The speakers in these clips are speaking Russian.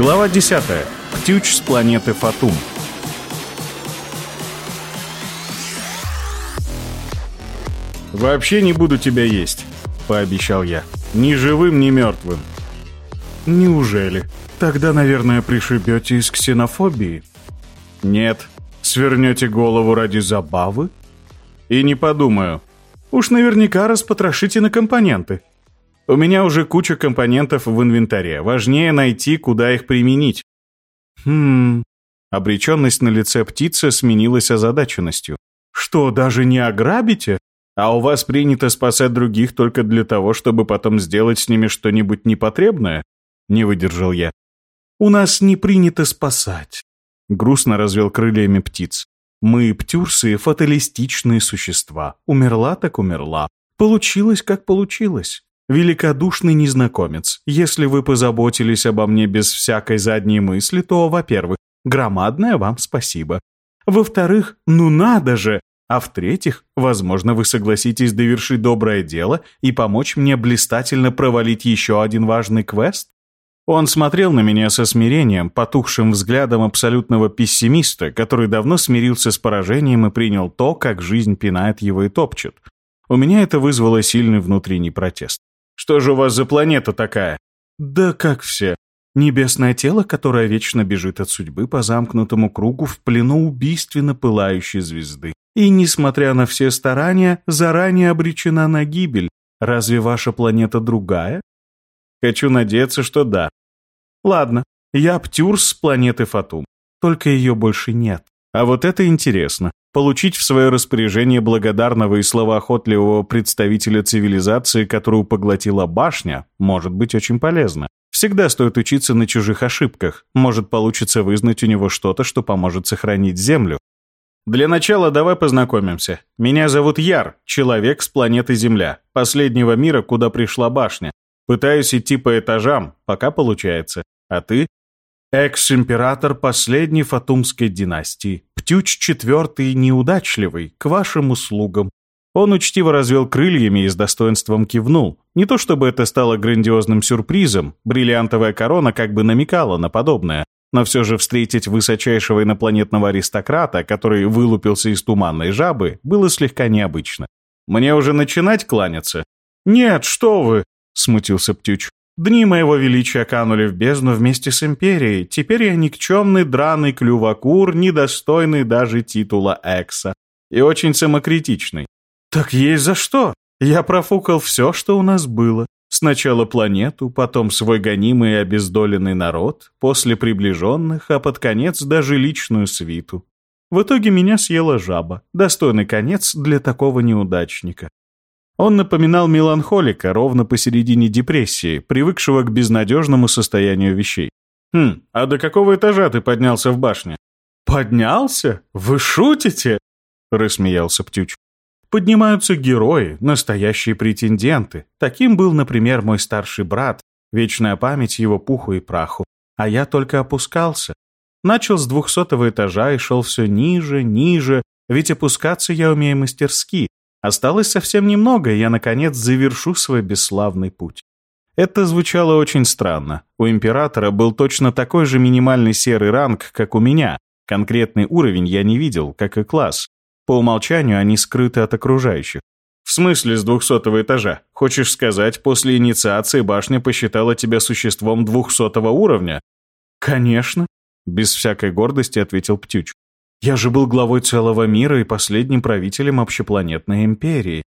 Глава 10. Птюч с планеты Фатум. «Вообще не буду тебя есть», — пообещал я. «Ни живым, ни мертвым». «Неужели? Тогда, наверное, пришибете из ксенофобии?» «Нет. Свернете голову ради забавы?» «И не подумаю. Уж наверняка распотрошите на компоненты. У меня уже куча компонентов в инвентаре. Важнее найти, куда их применить». «Хм...» Обреченность на лице птицы сменилась озадаченностью. «Что, даже не ограбите?» А у вас принято спасать других только для того, чтобы потом сделать с ними что-нибудь непотребное? Не выдержал я. У нас не принято спасать. Грустно развел крыльями птиц. Мы, птюрсы, фаталистичные существа. Умерла так умерла. Получилось, как получилось. Великодушный незнакомец, если вы позаботились обо мне без всякой задней мысли, то, во-первых, громадное вам спасибо. Во-вторых, ну надо же, а в-третьих, возможно, вы согласитесь довершить доброе дело и помочь мне блистательно провалить еще один важный квест? Он смотрел на меня со смирением, потухшим взглядом абсолютного пессимиста, который давно смирился с поражением и принял то, как жизнь пинает его и топчет. У меня это вызвало сильный внутренний протест. «Что же у вас за планета такая?» «Да как все. Небесное тело, которое вечно бежит от судьбы по замкнутому кругу в плену убийственно пылающей звезды и, несмотря на все старания, заранее обречена на гибель. Разве ваша планета другая? Хочу надеяться, что да. Ладно, я Птюрс с планеты Фатум. Только ее больше нет. А вот это интересно. Получить в свое распоряжение благодарного и словоохотливого представителя цивилизации, которую поглотила башня, может быть очень полезно. Всегда стоит учиться на чужих ошибках. Может получится вызнать у него что-то, что поможет сохранить Землю. Для начала давай познакомимся. Меня зовут Яр, человек с планеты Земля, последнего мира, куда пришла башня. Пытаюсь идти по этажам, пока получается. А ты? Экс-император последней фатумской династии. Птюч четвертый неудачливый, к вашим услугам. Он учтиво развел крыльями и с достоинством кивнул. Не то чтобы это стало грандиозным сюрпризом, бриллиантовая корона как бы намекала на подобное, но все же встретить высочайшего инопланетного аристократа, который вылупился из туманной жабы, было слегка необычно. «Мне уже начинать кланяться?» «Нет, что вы!» — смутился Птюч. «Дни моего величия канули в бездну вместе с Империей. Теперь я никчемный драный клювокур, недостойный даже титула Экса. И очень самокритичный». «Так есть за что!» Я профукал все, что у нас было. Сначала планету, потом свой гонимый и обездоленный народ, после приближенных, а под конец даже личную свиту. В итоге меня съела жаба, достойный конец для такого неудачника. Он напоминал меланхолика ровно посередине депрессии, привыкшего к безнадежному состоянию вещей. «Хм, а до какого этажа ты поднялся в башне?» «Поднялся? Вы шутите?» — рассмеялся Птюч поднимаются герои, настоящие претенденты. Таким был, например, мой старший брат, вечная память его пуху и праху. А я только опускался. Начал с двухсотого этажа и шел все ниже, ниже, ведь опускаться я умею мастерски. Осталось совсем немного, и я, наконец, завершу свой бесславный путь. Это звучало очень странно. У императора был точно такой же минимальный серый ранг, как у меня. Конкретный уровень я не видел, как и класс. По умолчанию они скрыты от окружающих. В смысле с двухсотого этажа? Хочешь сказать, после инициации башня посчитала тебя существом двухсотого уровня? Конечно, без всякой гордости ответил Птюч. Я же был главой целого мира и последним правителем общепланетной империи.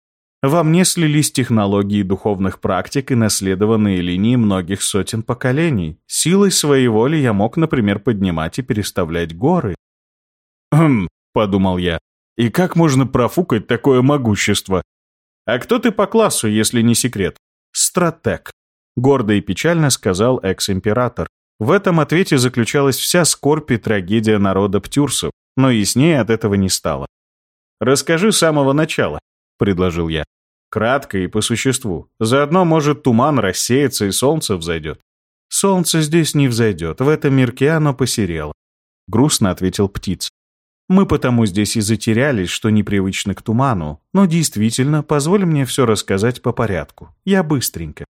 Во мне слились технологии духовных практик и наследованные линии многих сотен поколений. Силой своей воли я мог, например, поднимать и переставлять горы. «Хм», — подумал я, и как можно профукать такое могущество? А кто ты по классу, если не секрет? Стратег. Гордо и печально сказал экс-император. В этом ответе заключалась вся скорбь и трагедия народа Птюрсов, но яснее от этого не стало. «Расскажи с самого начала», — предложил я. Кратко и по существу. Заодно, может, туман рассеется и солнце взойдет. «Солнце здесь не взойдет, в этом мирке оно посерело», — грустно ответил птиц. Мы потому здесь и затерялись, что непривычно к туману. Но действительно, позволь мне все рассказать по порядку. Я быстренько.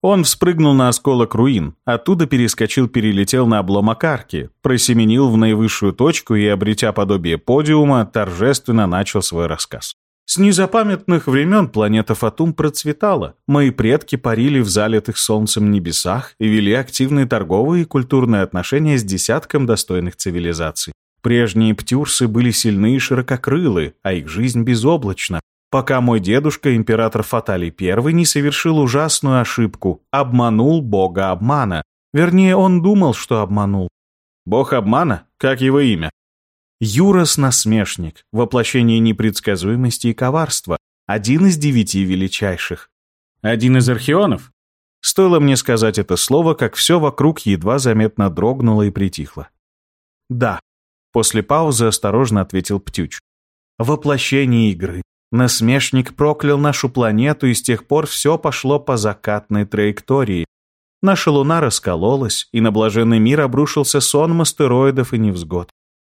Он вспрыгнул на осколок руин, оттуда перескочил-перелетел на обломок арки, просеменил в наивысшую точку и, обретя подобие подиума, торжественно начал свой рассказ. С незапамятных времен планета Фатум процветала. Мои предки парили в залитых солнцем небесах и вели активные торговые и культурные отношения с десятком достойных цивилизаций. Прежние птюрсы были сильны и ширококрылы, а их жизнь безоблачна, пока мой дедушка, император Фаталий I, не совершил ужасную ошибку, обманул бога обмана. Вернее, он думал, что обманул. Бог обмана? Как его имя? Юрос-насмешник, воплощение непредсказуемости и коварства, один из девяти величайших. Один из архионов? Стоило мне сказать это слово, как все вокруг едва заметно дрогнуло и притихло. «Да», — после паузы осторожно ответил Птюч. «Воплощение игры. Насмешник проклял нашу планету, и с тех пор все пошло по закатной траектории. Наша Луна раскололась, и на блаженный мир обрушился сон астероидов и невзгод.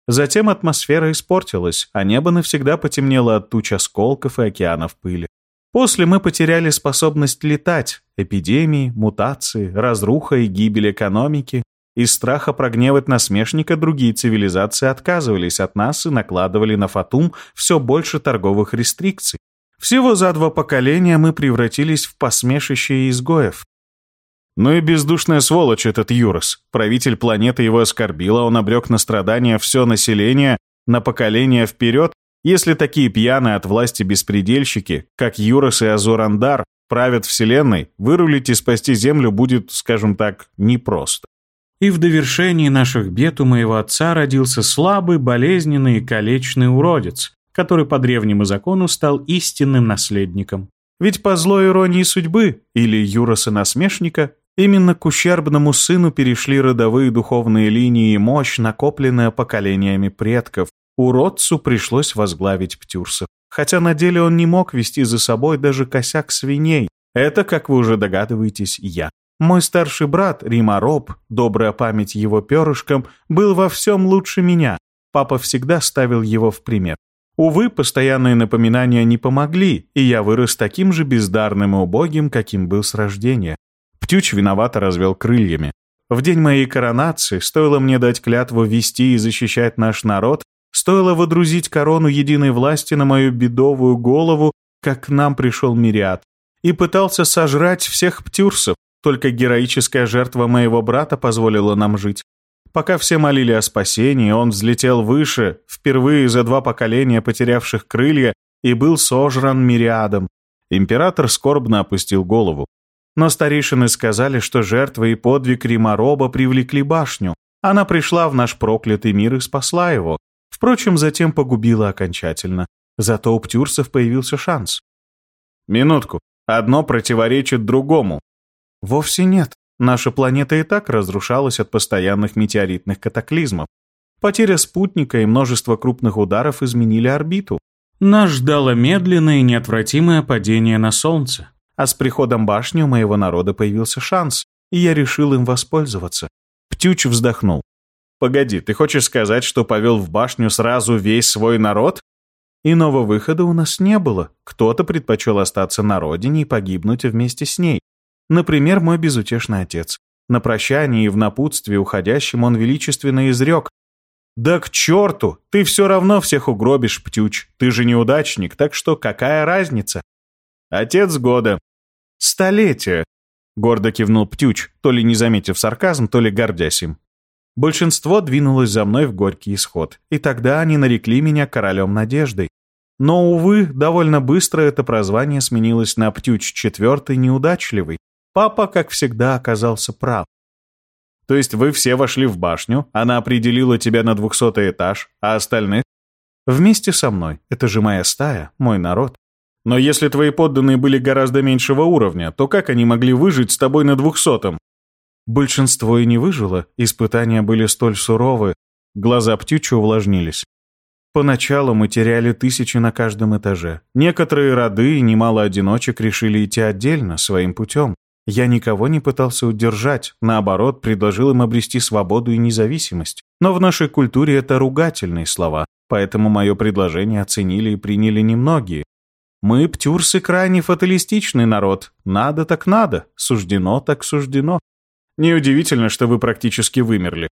Затем атмосфера испортилась, а небо навсегда потемнело от туч осколков и океанов пыли. После мы потеряли способность летать, эпидемии, мутации, разруха и гибель экономики. Из страха прогневать насмешника другие цивилизации отказывались от нас и накладывали на Фатум все больше торговых рестрикций. Всего за два поколения мы превратились в посмешище изгоев. Ну и бездушная сволочь этот Юрос. Правитель планеты его оскорбила, он обрек на страдания все население на поколение вперед, если такие пьяные от власти беспредельщики, как Юрос и Азурандар, правят Вселенной, вырулить и спасти Землю будет, скажем так, непросто. И в довершении наших бед у моего отца родился слабый, болезненный и калечный уродец, который по древнему закону стал истинным наследником. Ведь по злой иронии судьбы, или Юроса-насмешника, Именно к ущербному сыну перешли родовые духовные линии и мощь, накопленная поколениями предков. Уродцу пришлось возглавить Птюрсов. Хотя на деле он не мог вести за собой даже косяк свиней. Это, как вы уже догадываетесь, я. Мой старший брат, Рима Роб, добрая память его перышкам, был во всем лучше меня. Папа всегда ставил его в пример. Увы, постоянные напоминания не помогли, и я вырос таким же бездарным и убогим, каким был с рождения. Птюч виновато развел крыльями. В день моей коронации стоило мне дать клятву вести и защищать наш народ, стоило водрузить корону единой власти на мою бедовую голову, как к нам пришел Мириад, и пытался сожрать всех птюрсов, только героическая жертва моего брата позволила нам жить. Пока все молили о спасении, он взлетел выше, впервые за два поколения потерявших крылья, и был сожран Мириадом. Император скорбно опустил голову. Но старейшины сказали, что жертва и подвиг Римароба привлекли башню. Она пришла в наш проклятый мир и спасла его. Впрочем, затем погубила окончательно. Зато у птюрсов появился шанс. Минутку. Одно противоречит другому. Вовсе нет. Наша планета и так разрушалась от постоянных метеоритных катаклизмов. Потеря спутника и множество крупных ударов изменили орбиту. Нас ждало медленное и неотвратимое падение на Солнце. А с приходом башни у моего народа появился шанс, и я решил им воспользоваться. Птюч вздохнул. «Погоди, ты хочешь сказать, что повел в башню сразу весь свой народ?» Иного выхода у нас не было. Кто-то предпочел остаться на родине и погибнуть вместе с ней. Например, мой безутешный отец. На прощании и в напутствии уходящим он величественно изрек. «Да к черту! Ты все равно всех угробишь, Птюч. Ты же неудачник, так что какая разница?» «Отец года. «Столетие!» — гордо кивнул Птюч, то ли не заметив сарказм, то ли гордясь им. Большинство двинулось за мной в горький исход, и тогда они нарекли меня королем надеждой. Но, увы, довольно быстро это прозвание сменилось на Птюч четвертый неудачливый. Папа, как всегда, оказался прав. То есть вы все вошли в башню, она определила тебя на двухсотый этаж, а остальных? Вместе со мной. Это же моя стая, мой народ. Но если твои подданные были гораздо меньшего уровня, то как они могли выжить с тобой на двухсотом? Большинство и не выжило, испытания были столь суровы, глаза птичьи увлажнились. Поначалу мы теряли тысячи на каждом этаже. Некоторые роды и немало одиночек решили идти отдельно, своим путем. Я никого не пытался удержать, наоборот, предложил им обрести свободу и независимость. Но в нашей культуре это ругательные слова, поэтому мое предложение оценили и приняли немногие. Мы, птюрсы, крайне фаталистичный народ. Надо так надо, суждено так суждено. Неудивительно, что вы практически вымерли.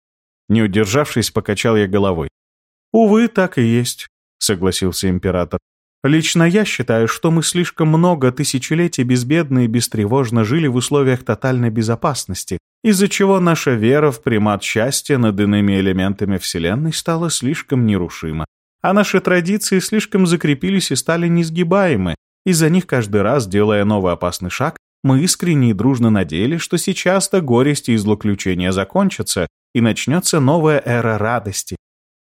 Не удержавшись, покачал я головой. Увы, так и есть, согласился император. Лично я считаю, что мы слишком много тысячелетий безбедно и бестревожно жили в условиях тотальной безопасности, из-за чего наша вера в примат счастья над иными элементами Вселенной стала слишком нерушима. А наши традиции слишком закрепились и стали несгибаемы. Из-за них каждый раз, делая новый опасный шаг, мы искренне и дружно надеялись, что сейчас-то горести и злоключения закончатся, и начнется новая эра радости.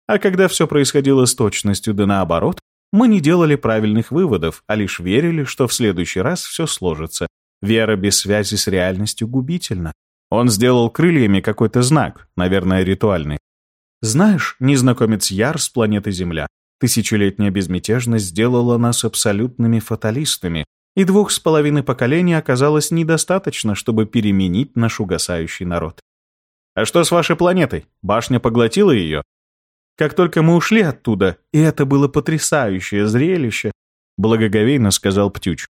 А когда все происходило с точностью да наоборот, мы не делали правильных выводов, а лишь верили, что в следующий раз все сложится. Вера без связи с реальностью губительна. Он сделал крыльями какой-то знак, наверное, ритуальный. Знаешь, незнакомец Яр с планеты Земля, тысячелетняя безмятежность сделала нас абсолютными фаталистами, и двух с половиной поколений оказалось недостаточно, чтобы переменить наш угасающий народ. А что с вашей планетой? Башня поглотила ее? Как только мы ушли оттуда, и это было потрясающее зрелище, благоговейно сказал Птюч.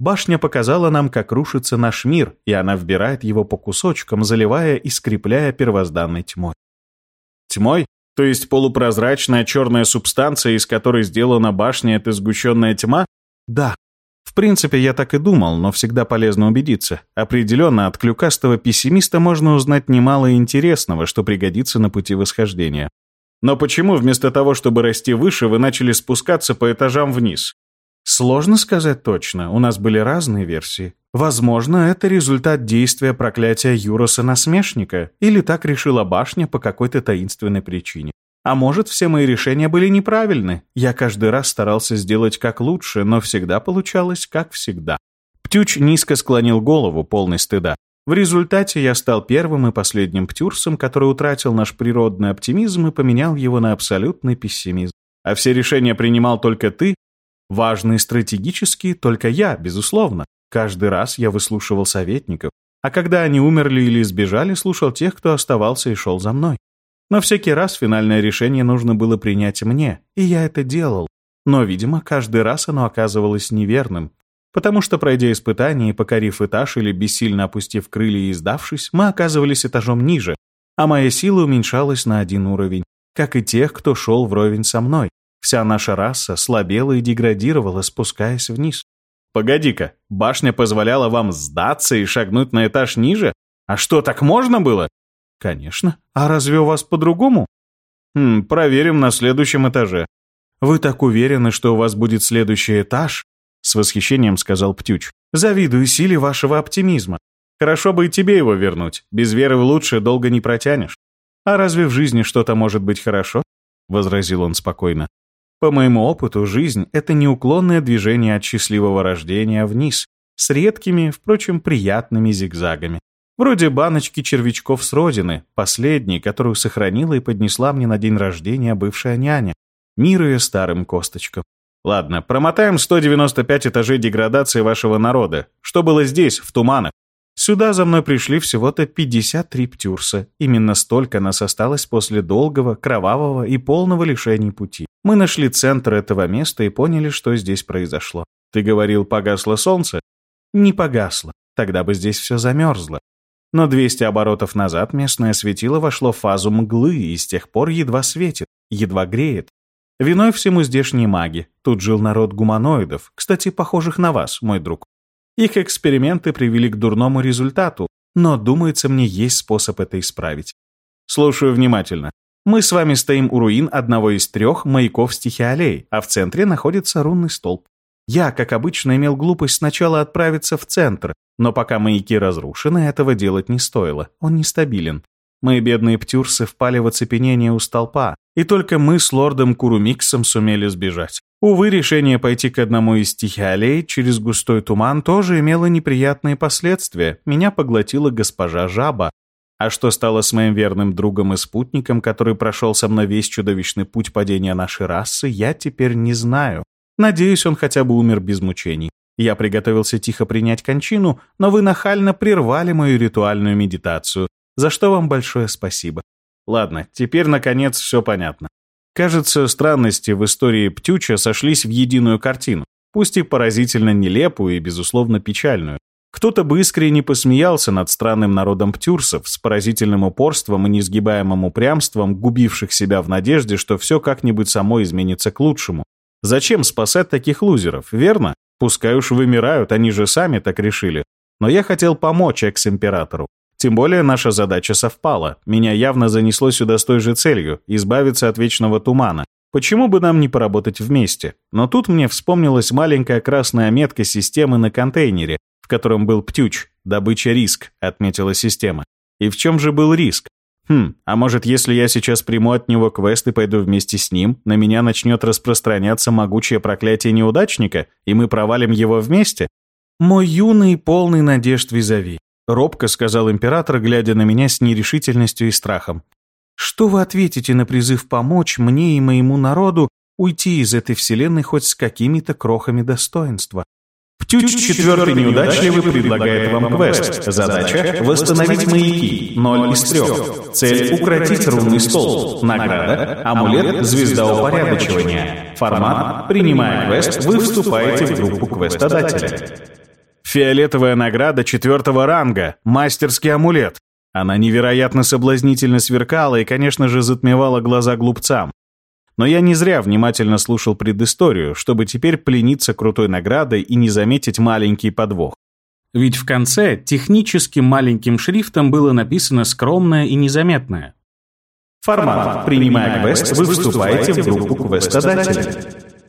Башня показала нам, как рушится наш мир, и она вбирает его по кусочкам, заливая и скрепляя первозданной тьмой. Тьмой? То есть полупрозрачная черная субстанция, из которой сделана башня, это сгущенная тьма? Да. В принципе, я так и думал, но всегда полезно убедиться. Определенно, от клюкастого пессимиста можно узнать немало интересного, что пригодится на пути восхождения. Но почему вместо того, чтобы расти выше, вы начали спускаться по этажам вниз? Сложно сказать точно, у нас были разные версии. Возможно, это результат действия проклятия Юроса-насмешника, или так решила башня по какой-то таинственной причине. А может, все мои решения были неправильны. Я каждый раз старался сделать как лучше, но всегда получалось как всегда. Птюч низко склонил голову, полный стыда. В результате я стал первым и последним птюрсом, который утратил наш природный оптимизм и поменял его на абсолютный пессимизм. А все решения принимал только ты, важные стратегические только я, безусловно. Каждый раз я выслушивал советников, а когда они умерли или сбежали, слушал тех, кто оставался и шел за мной. Но всякий раз финальное решение нужно было принять мне, и я это делал. Но, видимо, каждый раз оно оказывалось неверным, потому что, пройдя испытание и покорив этаж или бессильно опустив крылья и сдавшись, мы оказывались этажом ниже, а моя сила уменьшалась на один уровень, как и тех, кто шел вровень со мной. Вся наша раса слабела и деградировала, спускаясь вниз. Погоди-ка, башня позволяла вам сдаться и шагнуть на этаж ниже? А что, так можно было? Конечно. А разве у вас по-другому? Хм, проверим на следующем этаже. Вы так уверены, что у вас будет следующий этаж? С восхищением сказал Птюч. «Завидую силе вашего оптимизма. Хорошо бы и тебе его вернуть. Без веры в лучшее долго не протянешь. А разве в жизни что-то может быть хорошо?» Возразил он спокойно. «По моему опыту, жизнь — это неуклонное движение от счастливого рождения вниз, с редкими, впрочем, приятными зигзагами. Вроде баночки червячков с родины, последней, которую сохранила и поднесла мне на день рождения бывшая няня, мир ее старым косточкам. Ладно, промотаем 195 этажей деградации вашего народа. Что было здесь, в туманах? Сюда за мной пришли всего-то 53 птюрса. Именно столько нас осталось после долгого, кровавого и полного лишений пути. Мы нашли центр этого места и поняли, что здесь произошло. Ты говорил, погасло солнце? Не погасло. Тогда бы здесь все замерзло. Но 200 оборотов назад местное светило вошло в фазу мглы и с тех пор едва светит, едва греет. Виной всему здешние маги. Тут жил народ гуманоидов, кстати, похожих на вас, мой друг. Их эксперименты привели к дурному результату, но, думается мне, есть способ это исправить. Слушаю внимательно. Мы с вами стоим у руин одного из трех маяков стихиалей, а в центре находится рунный столб. Я, как обычно, имел глупость сначала отправиться в центр, но пока маяки разрушены, этого делать не стоило, он нестабилен. Мы, бедные птюрсы, впали в оцепенение у столпа, и только мы с лордом Курумиксом сумели сбежать. Увы, решение пойти к одному из стихиалей через густой туман тоже имело неприятные последствия. Меня поглотила госпожа Жаба. А что стало с моим верным другом и спутником, который прошел со мной весь чудовищный путь падения нашей расы, я теперь не знаю. Надеюсь, он хотя бы умер без мучений. Я приготовился тихо принять кончину, но вы нахально прервали мою ритуальную медитацию, за что вам большое спасибо. Ладно, теперь, наконец, все понятно. Кажется, странности в истории Птюча сошлись в единую картину. пусть и поразительно нелепую и, безусловно, печальную. Кто-то бы искренне посмеялся над странным народом птюрсов с поразительным упорством и несгибаемым упрямством, губивших себя в надежде, что все как-нибудь само изменится к лучшему. Зачем спасать таких лузеров, верно? Пускай уж вымирают, они же сами так решили. Но я хотел помочь экс-императору. Тем более наша задача совпала. Меня явно занесло сюда с той же целью – избавиться от вечного тумана. Почему бы нам не поработать вместе? Но тут мне вспомнилась маленькая красная метка системы на контейнере, в котором был птюч, добыча риск, отметила система. И в чем же был риск? Хм, а может, если я сейчас приму от него квест и пойду вместе с ним, на меня начнет распространяться могучее проклятие неудачника, и мы провалим его вместе? Мой юный, полный надежд визави. Робко сказал император, глядя на меня с нерешительностью и страхом. «Что вы ответите на призыв помочь мне и моему народу уйти из этой вселенной хоть с какими-то крохами достоинства?» Птюч четвертый неудачливый предлагает вам квест. Задача – восстановить маяки. Ноль из трех. Цель – укротить рунный стол. Награда – амулет «Звезда упорядочивания». Формат – принимая квест, вы вступаете в группу квестодателя. Фиолетовая награда четвертого ранга, мастерский амулет. Она невероятно соблазнительно сверкала и, конечно же, затмевала глаза глупцам. Но я не зря внимательно слушал предысторию, чтобы теперь плениться крутой наградой и не заметить маленький подвох. Ведь в конце техническим маленьким шрифтом было написано скромное и незаметное. Формат. Принимая квест, вы вступаете в группу квестодателя.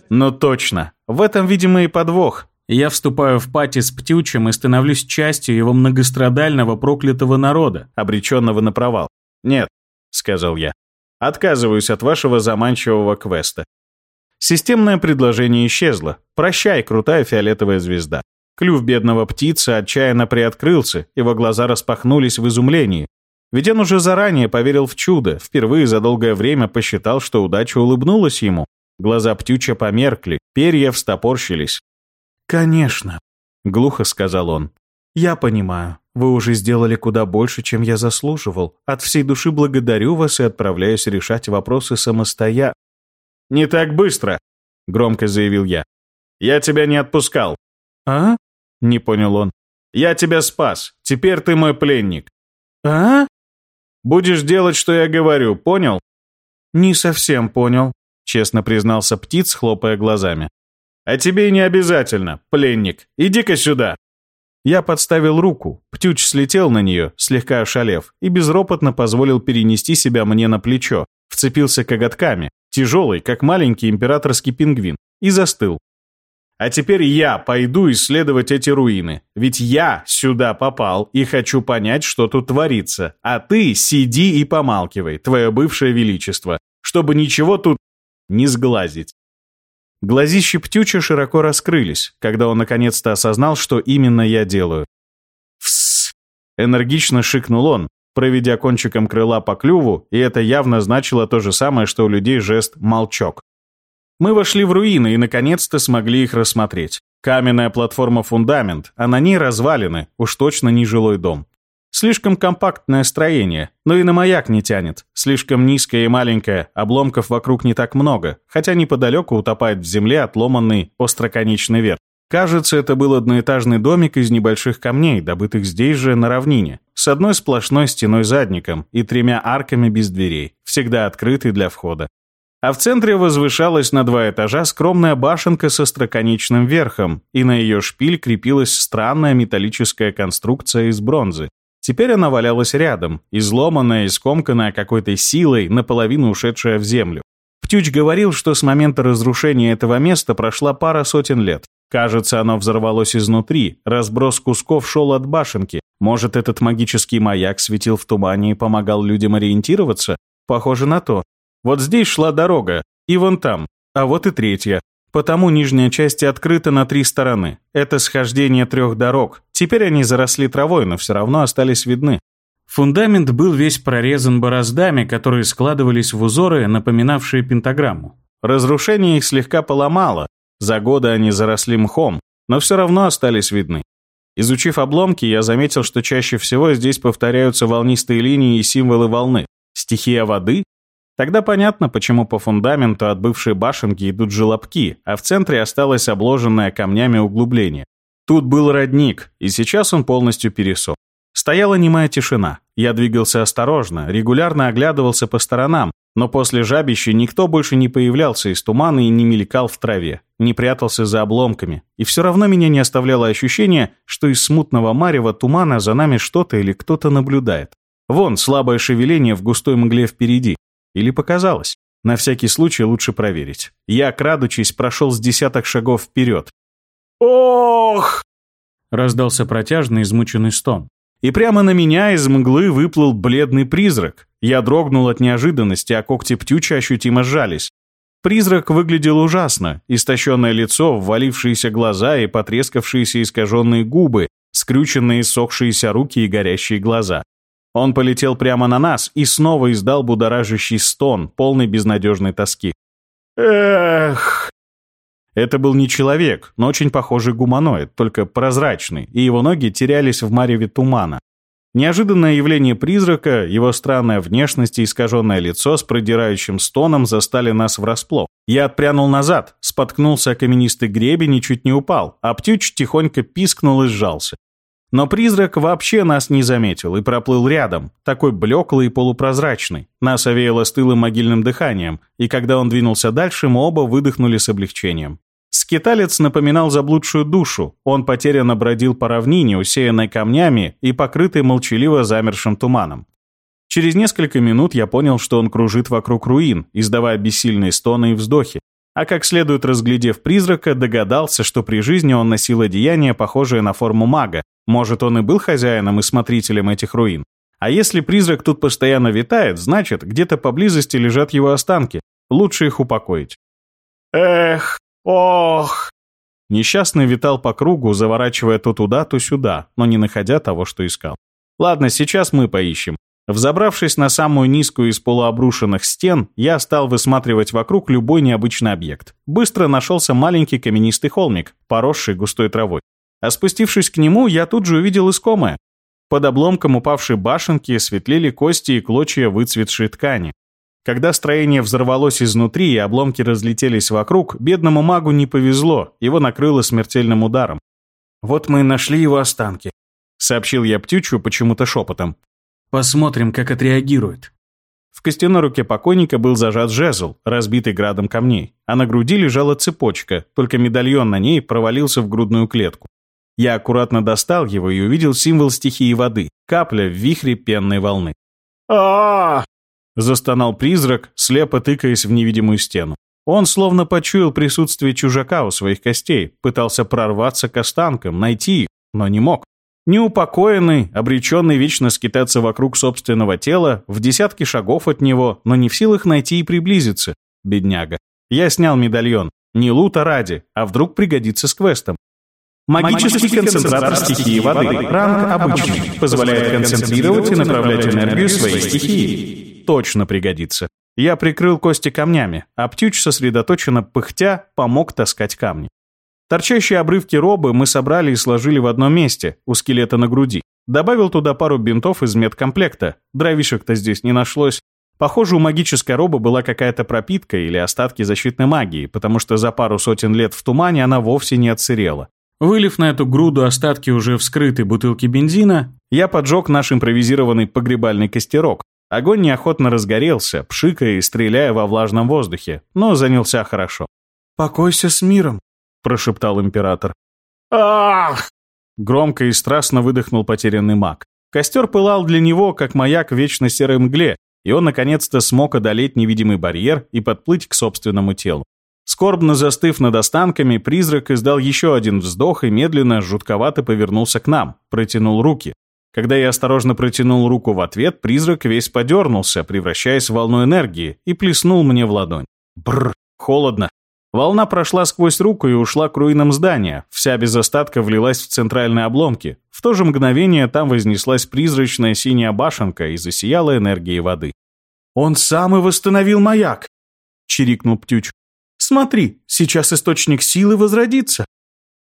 Ну точно. В этом, видимо, и подвох. Я вступаю в пати с Птючем и становлюсь частью его многострадального проклятого народа, обреченного на провал. «Нет», — сказал я, — «отказываюсь от вашего заманчивого квеста». Системное предложение исчезло. «Прощай, крутая фиолетовая звезда». Клюв бедного птицы отчаянно приоткрылся, его глаза распахнулись в изумлении. Ведь он уже заранее поверил в чудо, впервые за долгое время посчитал, что удача улыбнулась ему. Глаза птюча померкли, перья встопорщились. «Конечно», — глухо сказал он. «Я понимаю. Вы уже сделали куда больше, чем я заслуживал. От всей души благодарю вас и отправляюсь решать вопросы самостоя...» «Не так быстро», — громко заявил я. «Я тебя не отпускал». «А?» — не понял он. «Я тебя спас. Теперь ты мой пленник». «А?» «Будешь делать, что я говорю, понял?» «Не совсем понял», — честно признался птиц, хлопая глазами. «А тебе и не обязательно, пленник. Иди-ка сюда!» Я подставил руку, Птюч слетел на нее, слегка ошалев, и безропотно позволил перенести себя мне на плечо, вцепился коготками, тяжелый, как маленький императорский пингвин, и застыл. А теперь я пойду исследовать эти руины, ведь я сюда попал и хочу понять, что тут творится, а ты сиди и помалкивай, твое бывшее величество, чтобы ничего тут не сглазить. Глазищи Птюча широко раскрылись, когда он наконец-то осознал, что именно я делаю. «Фсс!» — энергично шикнул он, проведя кончиком крыла по клюву, и это явно значило то же самое, что у людей жест «молчок». Мы вошли в руины и наконец-то смогли их рассмотреть. Каменная платформа-фундамент, а на ней развалины, уж точно не жилой дом. Слишком компактное строение, но и на маяк не тянет. Слишком низкое и маленькое, обломков вокруг не так много, хотя неподалеку утопает в земле отломанный остроконечный верх. Кажется, это был одноэтажный домик из небольших камней, добытых здесь же на равнине, с одной сплошной стеной задником и тремя арками без дверей, всегда открытый для входа. А в центре возвышалась на два этажа скромная башенка со остроконечным верхом, и на ее шпиль крепилась странная металлическая конструкция из бронзы, Теперь она валялась рядом, изломанная и скомканная какой-то силой, наполовину ушедшая в землю. Птюч говорил, что с момента разрушения этого места прошла пара сотен лет. Кажется, оно взорвалось изнутри, разброс кусков шел от башенки. Может, этот магический маяк светил в тумане и помогал людям ориентироваться? Похоже на то. Вот здесь шла дорога, и вон там, а вот и третья. Потому нижняя часть открыта на три стороны. Это схождение трех дорог. Теперь они заросли травой, но все равно остались видны. Фундамент был весь прорезан бороздами, которые складывались в узоры, напоминавшие пентаграмму. Разрушение их слегка поломало. За годы они заросли мхом, но все равно остались видны. Изучив обломки, я заметил, что чаще всего здесь повторяются волнистые линии и символы волны. Стихия воды? Тогда понятно, почему по фундаменту от бывшей башенки идут желобки, а в центре осталось обложенное камнями углубление. Тут был родник, и сейчас он полностью пересох. Стояла немая тишина. Я двигался осторожно, регулярно оглядывался по сторонам, но после жабища никто больше не появлялся из тумана и не мелькал в траве, не прятался за обломками. И все равно меня не оставляло ощущение, что из смутного марева тумана за нами что-то или кто-то наблюдает. Вон слабое шевеление в густой мгле впереди. Или показалось. На всякий случай лучше проверить. Я, крадучись, прошел с десяток шагов вперед. «Ох!» Раздался протяжный измученный стон. И прямо на меня из мглы выплыл бледный призрак. Я дрогнул от неожиданности, а когти птюча ощутимо сжались. Призрак выглядел ужасно. Истощенное лицо, ввалившиеся глаза и потрескавшиеся искаженные губы, скрюченные сохшиеся руки и горящие глаза. Он полетел прямо на нас и снова издал будоражащий стон, полный безнадежной тоски. «Эх!» Это был не человек, но очень похожий гуманоид, только прозрачный, и его ноги терялись в мареве тумана. Неожиданное явление призрака, его странная внешность и искаженное лицо с продирающим стоном застали нас врасплох. Я отпрянул назад, споткнулся о каменистый гребень и чуть не упал, а птюч тихонько пискнул и сжался. Но призрак вообще нас не заметил и проплыл рядом, такой блеклый и полупрозрачный. Нас овеяло стылым могильным дыханием, и когда он двинулся дальше, мы оба выдохнули с облегчением. Скиталец напоминал заблудшую душу. Он потерянно бродил по равнине, усеянной камнями и покрытой молчаливо замершим туманом. Через несколько минут я понял, что он кружит вокруг руин, издавая бессильные стоны и вздохи а как следует разглядев призрака, догадался, что при жизни он носил одеяние, похожее на форму мага. Может, он и был хозяином и смотрителем этих руин. А если призрак тут постоянно витает, значит, где-то поблизости лежат его останки. Лучше их упокоить. Эх, ох. Несчастный витал по кругу, заворачивая то туда, то сюда, но не находя того, что искал. Ладно, сейчас мы поищем. Взобравшись на самую низкую из полуобрушенных стен, я стал высматривать вокруг любой необычный объект. Быстро нашелся маленький каменистый холмик, поросший густой травой. А спустившись к нему, я тут же увидел искомое. Под обломком упавшей башенки светлели кости и клочья выцветшей ткани. Когда строение взорвалось изнутри и обломки разлетелись вокруг, бедному магу не повезло, его накрыло смертельным ударом. «Вот мы и нашли его останки», — сообщил я Птючу почему-то шепотом. Посмотрим, как отреагирует. В костяной руке покойника был зажат жезл, разбитый градом камней, а на груди лежала цепочка, только медальон на ней провалился в грудную клетку. Я аккуратно достал его и увидел символ стихии воды, капля в вихре пенной волны. а Застонал призрак, слепо тыкаясь в невидимую стену. Он словно почуял присутствие чужака у своих костей, пытался прорваться к останкам, найти их, но не мог. Неупокоенный, обреченный вечно скитаться вокруг собственного тела, в десятки шагов от него, но не в силах найти и приблизиться. Бедняга. Я снял медальон. Не лута ради, а вдруг пригодится с квестом. Магический концентратор стихии воды. Ранг обычный. Позволяет концентрировать и направлять энергию своей стихии. Точно пригодится. Я прикрыл кости камнями, а Птюч, сосредоточенно пыхтя, помог таскать камни. Торчащие обрывки робы мы собрали и сложили в одном месте, у скелета на груди. Добавил туда пару бинтов из медкомплекта. Дровишек-то здесь не нашлось. Похоже, у магической робы была какая-то пропитка или остатки защитной магии, потому что за пару сотен лет в тумане она вовсе не отсырела. Вылив на эту груду остатки уже вскрытой бутылки бензина, я поджег наш импровизированный погребальный костерок. Огонь неохотно разгорелся, пшикая и стреляя во влажном воздухе, но занялся хорошо. «Покойся с миром», прошептал император. «Ах!» Громко и страстно выдохнул потерянный маг. Костер пылал для него, как маяк в вечно серой мгле, и он наконец-то смог одолеть невидимый барьер и подплыть к собственному телу. Скорбно застыв над останками, призрак издал еще один вздох и медленно, жутковато повернулся к нам, протянул руки. Когда я осторожно протянул руку в ответ, призрак весь подернулся, превращаясь в волну энергии, и плеснул мне в ладонь. Бррр, холодно. Волна прошла сквозь руку и ушла к руинам здания, вся без остатка влилась в центральные обломки. В то же мгновение там вознеслась призрачная синяя башенка и засияла энергией воды. «Он сам и восстановил маяк!» — чирикнул Птюч. «Смотри, сейчас источник силы возродится!»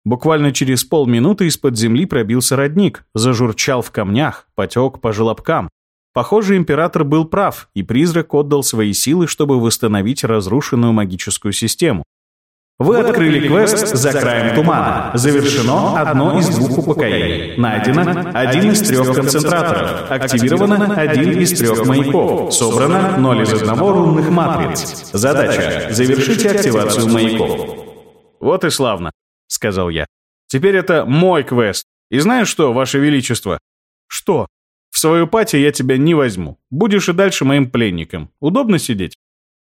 Буквально через полминуты из-под земли пробился родник, зажурчал в камнях, потек по желобкам. Похоже, император был прав, и призрак отдал свои силы, чтобы восстановить разрушенную магическую систему. Вы открыли квест «За краем тумана». Завершено одно из двух упокоений. Найдено один из трех концентраторов. Активировано один из трех маяков. Собрано ноль из одного рунных матриц. Задача – завершите активацию маяков. «Вот и славно», — сказал я. «Теперь это мой квест. И знаешь что, Ваше Величество?» «Что?» «В свою пати я тебя не возьму. Будешь и дальше моим пленником. Удобно сидеть?»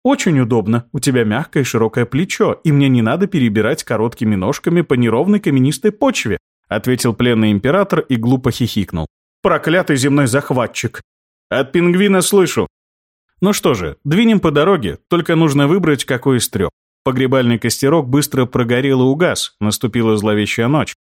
«Очень удобно. У тебя мягкое и широкое плечо, и мне не надо перебирать короткими ножками по неровной каменистой почве», ответил пленный император и глупо хихикнул. «Проклятый земной захватчик!» «От пингвина слышу!» «Ну что же, двинем по дороге, только нужно выбрать, какой из трех. Погребальный костерок быстро прогорел и угас, наступила зловещая ночь.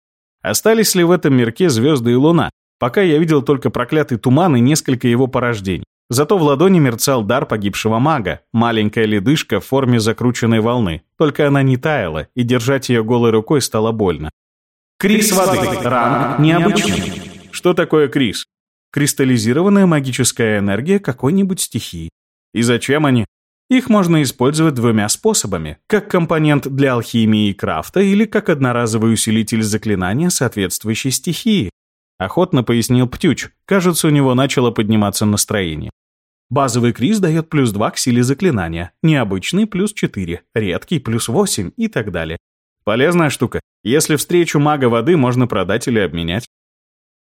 Остались ли в этом мирке звезды и луна? Пока я видел только проклятый туман и несколько его порождений. Зато в ладони мерцал дар погибшего мага, маленькая ледышка в форме закрученной волны. Только она не таяла, и держать ее голой рукой стало больно. Крис воды. Ранг необычный. Что такое крис? Кристаллизированная магическая энергия какой-нибудь стихии. И зачем они? Их можно использовать двумя способами. Как компонент для алхимии и крафта или как одноразовый усилитель заклинания соответствующей стихии. Охотно пояснил Птюч. Кажется, у него начало подниматься настроение. Базовый криз дает плюс 2 к силе заклинания, необычный плюс 4, редкий плюс 8 и так далее. Полезная штука. Если встречу мага воды, можно продать или обменять.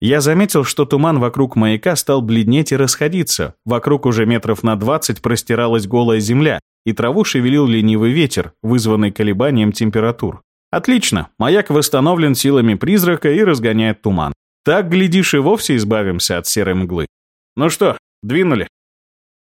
Я заметил, что туман вокруг маяка стал бледнеть и расходиться. Вокруг уже метров на 20 простиралась голая земля, и траву шевелил ленивый ветер, вызванный колебанием температур. Отлично, маяк восстановлен силами призрака и разгоняет туман. Так, глядишь, и вовсе избавимся от серой мглы. Ну что, двинули?